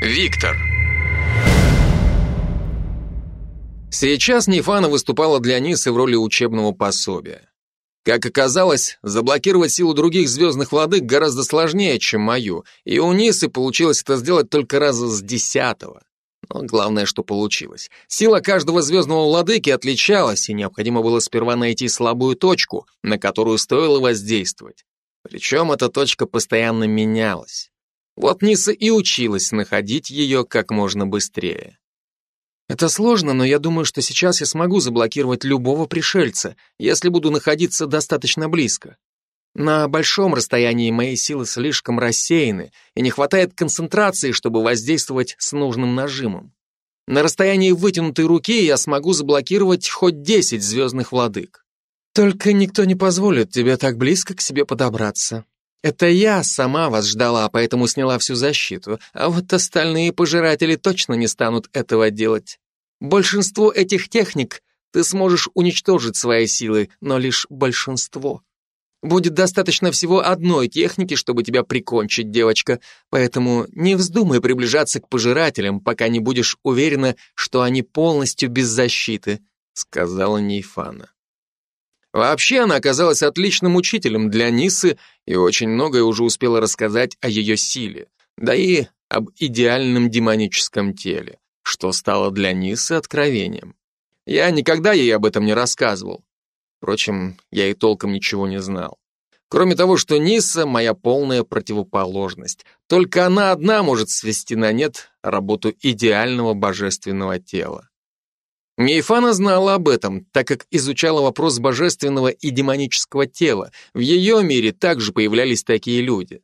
Виктор. Сейчас Нефана выступала для Нисы в роли учебного пособия. Как оказалось, заблокировать силу других звездных владык гораздо сложнее, чем мою, и у Нисы получилось это сделать только раза с десятого. Но главное, что получилось. Сила каждого звездного владыки отличалась, и необходимо было сперва найти слабую точку, на которую стоило воздействовать. Причем эта точка постоянно менялась. Вот Ниса и училась находить ее как можно быстрее. Это сложно, но я думаю, что сейчас я смогу заблокировать любого пришельца, если буду находиться достаточно близко. На большом расстоянии мои силы слишком рассеяны, и не хватает концентрации, чтобы воздействовать с нужным нажимом. На расстоянии вытянутой руки я смогу заблокировать хоть 10 звездных владык. Только никто не позволит тебе так близко к себе подобраться. Это я сама вас ждала, поэтому сняла всю защиту, а вот остальные пожиратели точно не станут этого делать. Большинство этих техник ты сможешь уничтожить своей силой, но лишь большинство. Будет достаточно всего одной техники, чтобы тебя прикончить, девочка, поэтому не вздумай приближаться к пожирателям, пока не будешь уверена, что они полностью без защиты», — сказала Нейфана. Вообще она оказалась отличным учителем для Нисы и очень многое уже успела рассказать о ее силе, да и об идеальном демоническом теле, что стало для Нисы откровением. Я никогда ей об этом не рассказывал. Впрочем, я и толком ничего не знал. Кроме того, что Ниса — моя полная противоположность. Только она одна может свести на нет работу идеального божественного тела. Мейфана знала об этом, так как изучала вопрос божественного и демонического тела. В ее мире также появлялись такие люди.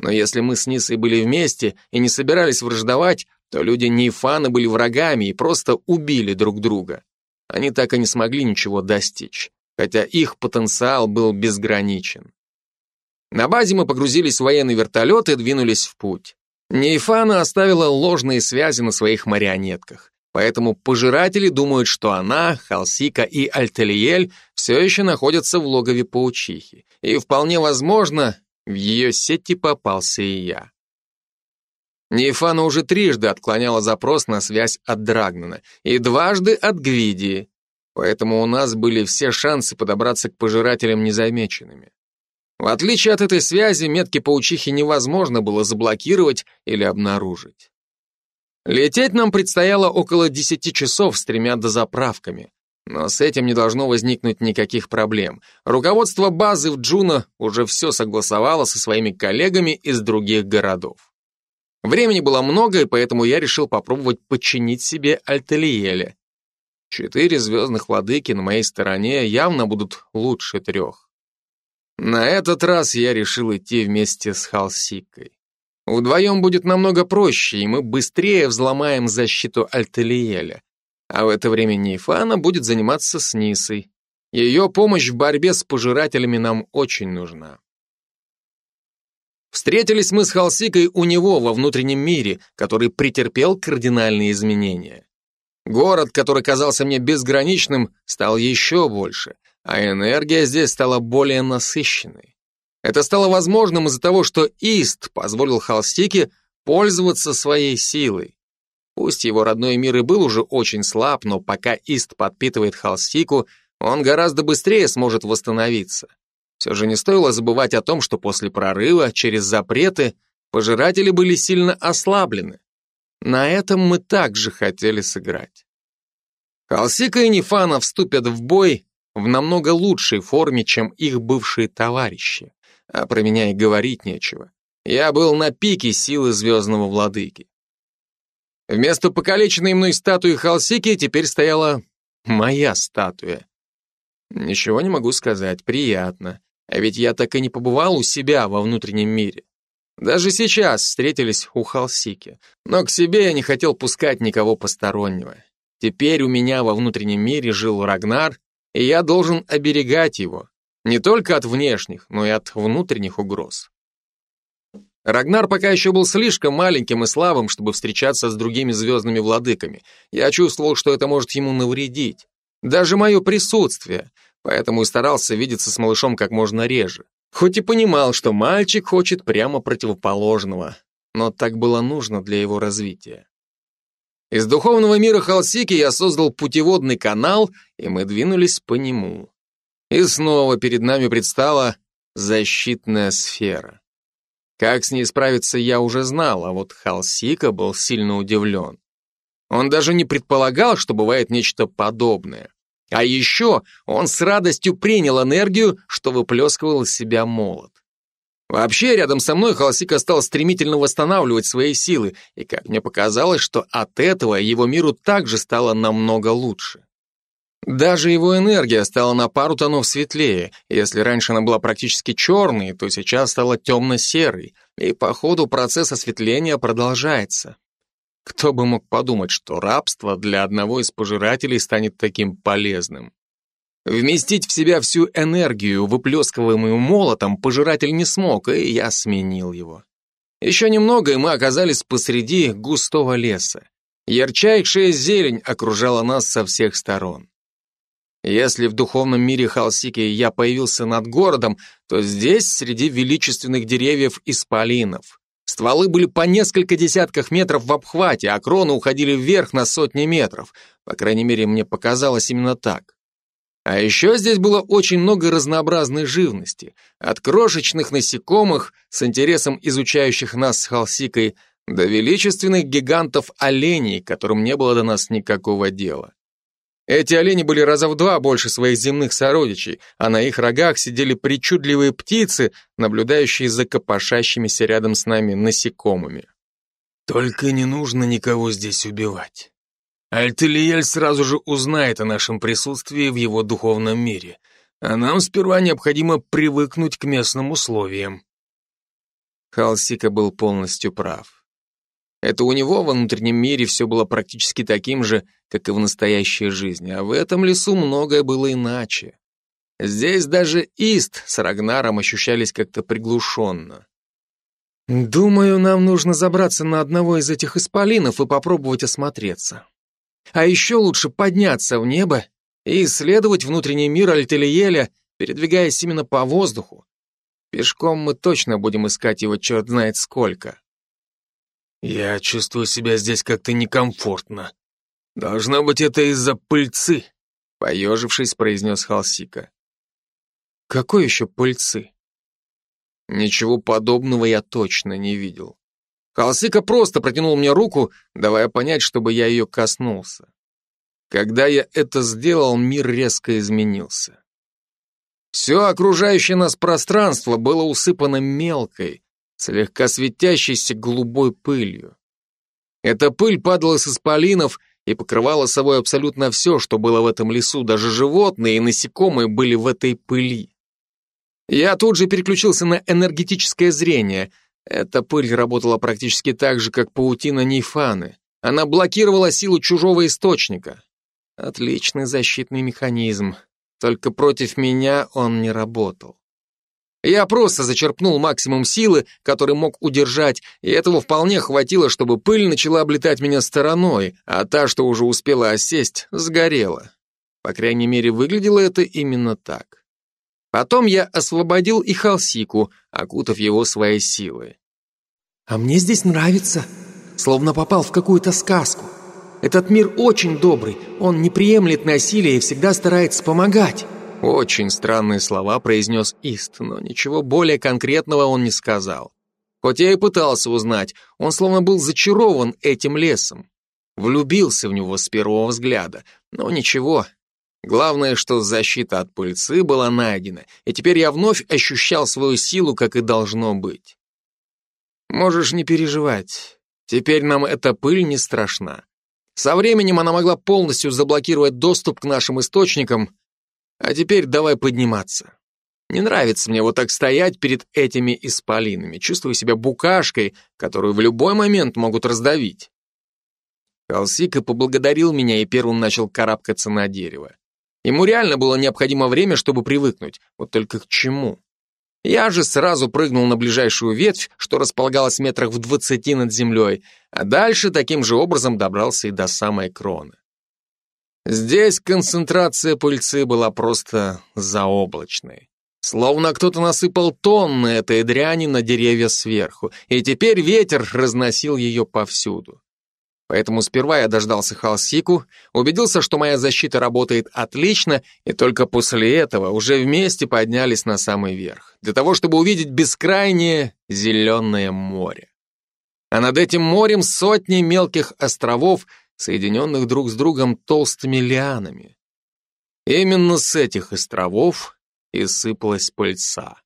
Но если мы с Нисой были вместе и не собирались враждовать, то люди Нейфана были врагами и просто убили друг друга. Они так и не смогли ничего достичь, хотя их потенциал был безграничен. На базе мы погрузились в военный вертолет и двинулись в путь. Нейфана оставила ложные связи на своих марионетках. Поэтому пожиратели думают, что она, Халсика и Альтелиель все еще находятся в логове паучихи. И вполне возможно, в ее сети попался и я. Нейфана уже трижды отклоняла запрос на связь от Драгнана и дважды от Гвидии, поэтому у нас были все шансы подобраться к пожирателям незамеченными. В отличие от этой связи, метки паучихи невозможно было заблокировать или обнаружить. Лететь нам предстояло около 10 часов с тремя дозаправками. Но с этим не должно возникнуть никаких проблем. Руководство базы в Джуно уже все согласовало со своими коллегами из других городов. Времени было много, и поэтому я решил попробовать подчинить себе Альтелиеля. Четыре звездных владыки на моей стороне явно будут лучше трех. На этот раз я решил идти вместе с Халсикой. Вдвоем будет намного проще, и мы быстрее взломаем защиту Альтелиеля. А в это время Нейфана будет заниматься с Нисой. Ее помощь в борьбе с пожирателями нам очень нужна. Встретились мы с Халсикой у него во внутреннем мире, который претерпел кардинальные изменения. Город, который казался мне безграничным, стал еще больше, а энергия здесь стала более насыщенной. Это стало возможным из-за того, что Ист позволил Холстике пользоваться своей силой. Пусть его родной мир и был уже очень слаб, но пока Ист подпитывает Холстику, он гораздо быстрее сможет восстановиться. Все же не стоило забывать о том, что после прорыва через запреты пожиратели были сильно ослаблены. На этом мы также хотели сыграть. Халсика и Нефана вступят в бой в намного лучшей форме, чем их бывшие товарищи а про меня и говорить нечего. Я был на пике силы звездного владыки. Вместо покалеченной мной статуи Халсики теперь стояла моя статуя. Ничего не могу сказать, приятно. А ведь я так и не побывал у себя во внутреннем мире. Даже сейчас встретились у Халсики, но к себе я не хотел пускать никого постороннего. Теперь у меня во внутреннем мире жил Рагнар, и я должен оберегать его, не только от внешних, но и от внутренних угроз. Рагнар пока еще был слишком маленьким и слабым, чтобы встречаться с другими звездными владыками. Я чувствовал, что это может ему навредить. Даже мое присутствие, поэтому и старался видеться с малышом как можно реже. Хоть и понимал, что мальчик хочет прямо противоположного. но так было нужно для его развития. Из духовного мира Халсики я создал путеводный канал, и мы двинулись по нему. И снова перед нами предстала защитная сфера. Как с ней справиться, я уже знал, а вот Халсика был сильно удивлен. Он даже не предполагал, что бывает нечто подобное. А еще он с радостью принял энергию, что выплескивал из себя молот. Вообще, рядом со мной Холосика стал стремительно восстанавливать свои силы, и как мне показалось, что от этого его миру также стало намного лучше. Даже его энергия стала на пару тонов светлее. Если раньше она была практически черной, то сейчас стала темно-серой, и по ходу процесс осветления продолжается. Кто бы мог подумать, что рабство для одного из пожирателей станет таким полезным. Вместить в себя всю энергию, выплескиваемую молотом, пожиратель не смог, и я сменил его. Еще немного, и мы оказались посреди густого леса. Ярчайшая зелень окружала нас со всех сторон. Если в духовном мире Халсики я появился над городом, то здесь среди величественных деревьев исполинов. Стволы были по несколько десятков метров в обхвате, а кроны уходили вверх на сотни метров. По крайней мере, мне показалось именно так. А еще здесь было очень много разнообразной живности, от крошечных насекомых, с интересом изучающих нас с Халсикой, до величественных гигантов-оленей, которым не было до нас никакого дела. Эти олени были раза в два больше своих земных сородичей, а на их рогах сидели причудливые птицы, наблюдающие за копошащимися рядом с нами насекомыми. «Только не нужно никого здесь убивать», Альтелиель сразу же узнает о нашем присутствии в его духовном мире, а нам сперва необходимо привыкнуть к местным условиям. Халсика был полностью прав. Это у него во внутреннем мире все было практически таким же, как и в настоящей жизни, а в этом лесу многое было иначе. Здесь даже Ист с Рагнаром ощущались как-то приглушенно. «Думаю, нам нужно забраться на одного из этих исполинов и попробовать осмотреться. А еще лучше подняться в небо и исследовать внутренний мир Альтелиеля, передвигаясь именно по воздуху. Пешком мы точно будем искать его черт знает сколько. Я чувствую себя здесь как-то некомфортно. Должно быть, это из-за пыльцы, поежившись, произнес Халсика. Какой еще пыльцы? Ничего подобного я точно не видел. Халсика просто протянул мне руку, давая понять, чтобы я ее коснулся. Когда я это сделал, мир резко изменился. Все окружающее нас пространство было усыпано мелкой, слегка светящейся голубой пылью. Эта пыль падала с исполинов и покрывала собой абсолютно все, что было в этом лесу, даже животные и насекомые были в этой пыли. Я тут же переключился на энергетическое зрение — эта пыль работала практически так же, как паутина Нейфаны. Она блокировала силу чужого источника. Отличный защитный механизм. Только против меня он не работал. Я просто зачерпнул максимум силы, который мог удержать, и этого вполне хватило, чтобы пыль начала облетать меня стороной, а та, что уже успела осесть, сгорела. По крайней мере, выглядело это именно так. Потом я освободил и Халсику, окутав его своей силой. «А мне здесь нравится, словно попал в какую-то сказку. Этот мир очень добрый, он не приемлет насилия и всегда старается помогать». Очень странные слова произнес Ист, но ничего более конкретного он не сказал. Хоть я и пытался узнать, он словно был зачарован этим лесом. Влюбился в него с первого взгляда, но ничего, Главное, что защита от пыльцы была найдена, и теперь я вновь ощущал свою силу, как и должно быть. Можешь не переживать. Теперь нам эта пыль не страшна. Со временем она могла полностью заблокировать доступ к нашим источникам, а теперь давай подниматься. Не нравится мне вот так стоять перед этими исполинами. Чувствую себя букашкой, которую в любой момент могут раздавить. Халсика поблагодарил меня и первым начал карабкаться на дерево. Ему реально было необходимо время, чтобы привыкнуть. Вот только к чему? Я же сразу прыгнул на ближайшую ветвь, что располагалась метрах в двадцати над землей, а дальше таким же образом добрался и до самой кроны. Здесь концентрация пыльцы была просто заоблачной. Словно кто-то насыпал тонны этой дряни на деревья сверху, и теперь ветер разносил ее повсюду. Поэтому сперва я дождался Халсику, убедился, что моя защита работает отлично, и только после этого уже вместе поднялись на самый верх, для того, чтобы увидеть бескрайнее зеленое море. А над этим морем сотни мелких островов, соединенных друг с другом толстыми лианами. Именно с этих островов и сыпалась пыльца.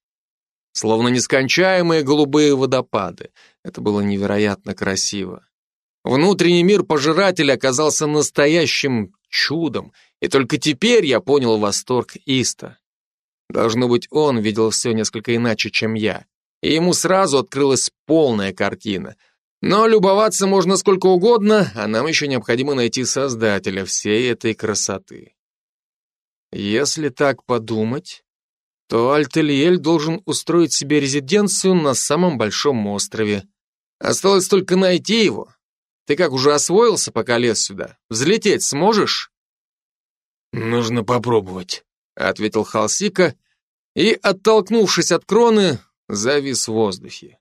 Словно нескончаемые голубые водопады. Это было невероятно красиво. Внутренний мир пожирателя оказался настоящим чудом, и только теперь я понял восторг Иста. Должно быть, он видел все несколько иначе, чем я, и ему сразу открылась полная картина. Но любоваться можно сколько угодно, а нам еще необходимо найти создателя всей этой красоты. Если так подумать, то Альтельель должен устроить себе резиденцию на самом большом острове. Осталось только найти его, ты как, уже освоился, пока лез сюда? Взлететь сможешь?» «Нужно попробовать», — ответил Халсика и, оттолкнувшись от кроны, завис в воздухе.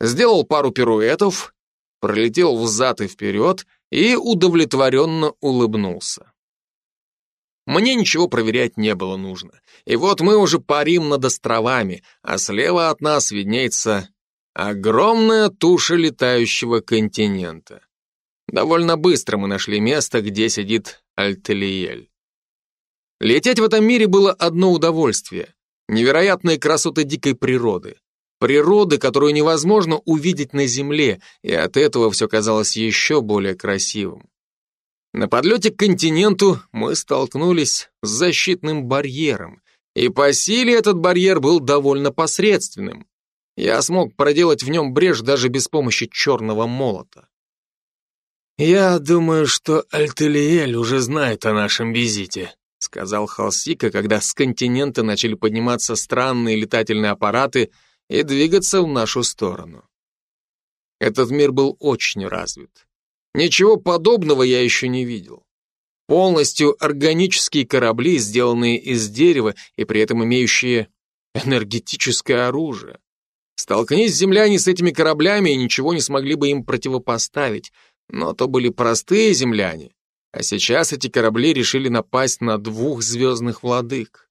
Сделал пару пируэтов, пролетел взад и вперед и удовлетворенно улыбнулся. Мне ничего проверять не было нужно. И вот мы уже парим над островами, а слева от нас виднеется Огромная туша летающего континента. Довольно быстро мы нашли место, где сидит Альтелиель. Лететь в этом мире было одно удовольствие. Невероятные красоты дикой природы. Природы, которую невозможно увидеть на Земле, и от этого все казалось еще более красивым. На подлете к континенту мы столкнулись с защитным барьером, и по силе этот барьер был довольно посредственным. Я смог проделать в нем брешь даже без помощи черного молота. «Я думаю, что Альтелиэль уже знает о нашем визите», сказал Халсика, когда с континента начали подниматься странные летательные аппараты и двигаться в нашу сторону. Этот мир был очень развит. Ничего подобного я еще не видел. Полностью органические корабли, сделанные из дерева и при этом имеющие энергетическое оружие. Столкнись земляне с этими кораблями и ничего не смогли бы им противопоставить, но то были простые земляне, а сейчас эти корабли решили напасть на двух звездных владык.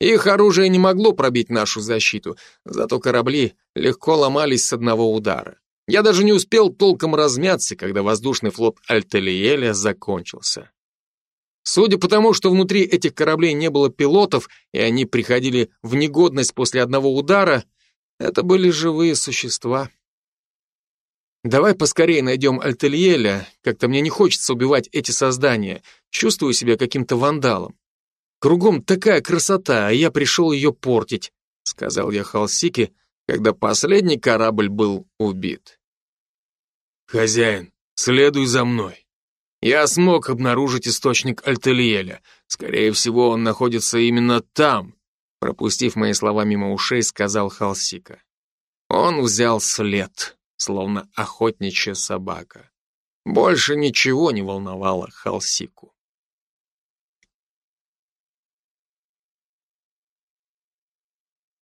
Их оружие не могло пробить нашу защиту, зато корабли легко ломались с одного удара. Я даже не успел толком размяться, когда воздушный флот Альтелиеля закончился. Судя по тому, что внутри этих кораблей не было пилотов, и они приходили в негодность после одного удара, это были живые существа. Давай поскорее найдем Альтельеля, как-то мне не хочется убивать эти создания, чувствую себя каким-то вандалом. Кругом такая красота, а я пришел ее портить, сказал я Халсике, когда последний корабль был убит. Хозяин, следуй за мной. Я смог обнаружить источник Альтельеля. Скорее всего, он находится именно там, Пропустив мои слова мимо ушей, сказал Халсика. Он взял след, словно охотничья собака. Больше ничего не волновало Халсику.